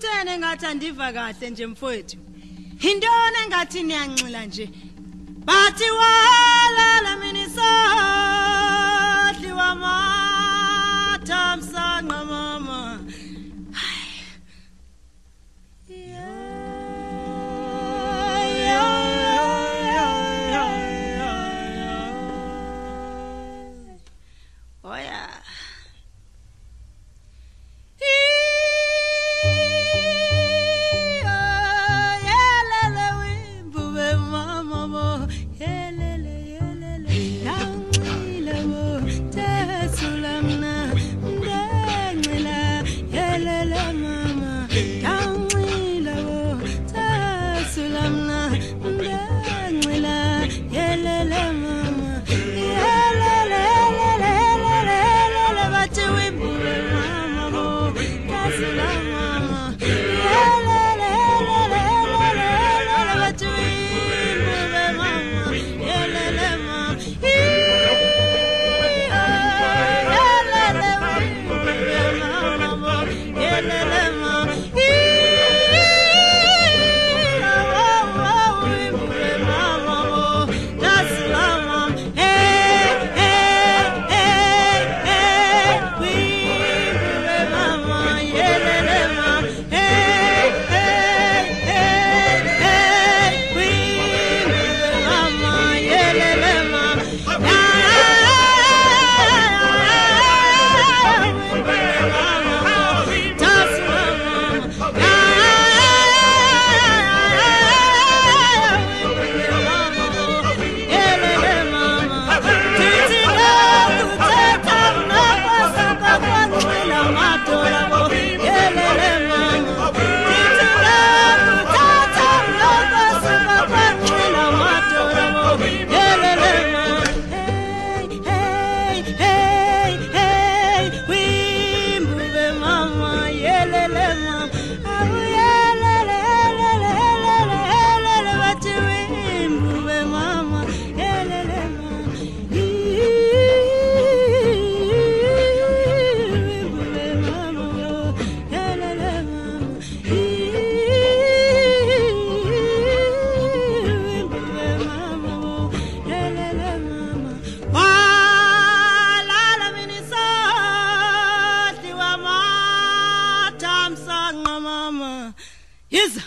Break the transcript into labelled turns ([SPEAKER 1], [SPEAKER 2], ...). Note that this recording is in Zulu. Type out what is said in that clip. [SPEAKER 1] kuthene ngathi andiva kahle nje mfowethu yintoni engathi niyanxila nje bathi walalami na Isa!